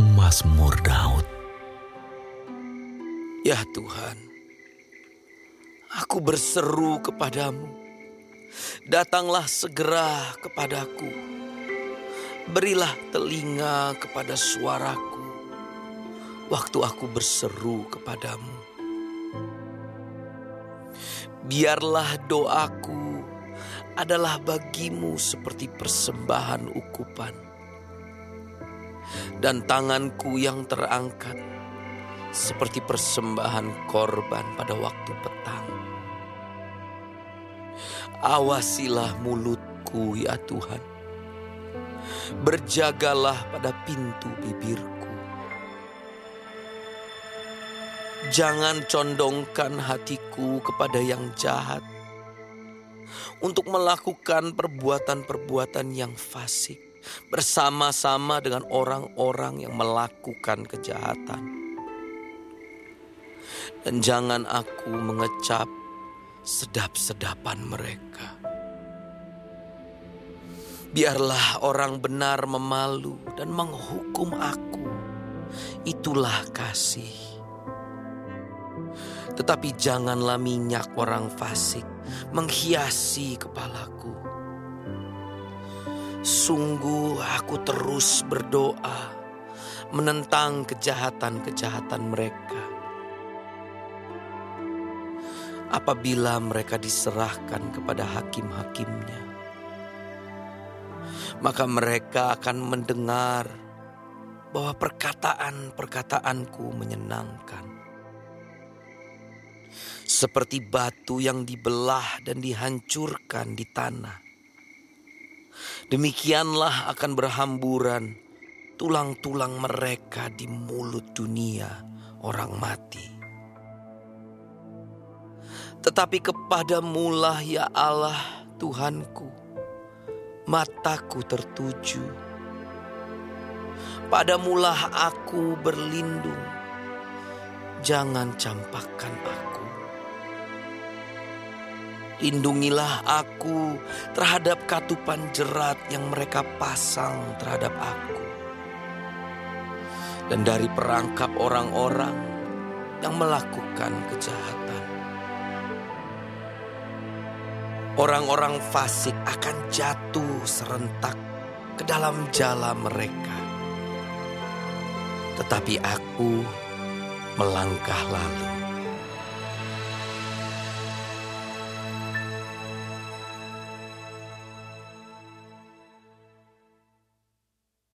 Mazmur Daud Ya Tuhan, aku berseru kepadamu. Datanglah segera kepadaku. Berilah telinga kepada suaraku waktu aku berseru kepadamu. Biarlah doaku adalah bagimu seperti persembahan ukupan. Dan tanganku yang terangkat seperti persembahan korban pada waktu petang. Awasilah mulutku ya Tuhan. Berjagalah pada pintu bibirku. Jangan condongkan hatiku kepada yang jahat untuk melakukan perbuatan-perbuatan yang fasik bersama-sama dengan orang-orang yang melakukan kejahatan. Dan jangan aku mengecap sedap-sedapan mereka. Biarlah orang benar memalu dan menghukum aku. Itulah kasih. Tetapi janganlah minyak orang fasik menghiasi kepalaku. Sungguh aku terus berdoa menentang kejahatan-kejahatan mereka. Apabila mereka diserahkan kepada hakim-hakimnya, maka mereka akan mendengar bahwa perkataan-perkataanku menyenangkan seperti batu yang dibelah dan dihancurkan di tanah. Demikianlah akan berhamburan tulang-tulang mereka di mulut dunia orang mati. Tetapi kepadamulah ya Allah Tuhanku, mataku tertuju. Padamulah aku berlindung, jangan campakkan aku. Lindungilah aku terhadap katupan jerat yang mereka pasang terhadap aku. Dan dari perangkap orang-orang yang melakukan kejahatan. Orang-orang fasik akan jatuh serentak ke dalam jala mereka. Tetapi aku melangkah lalu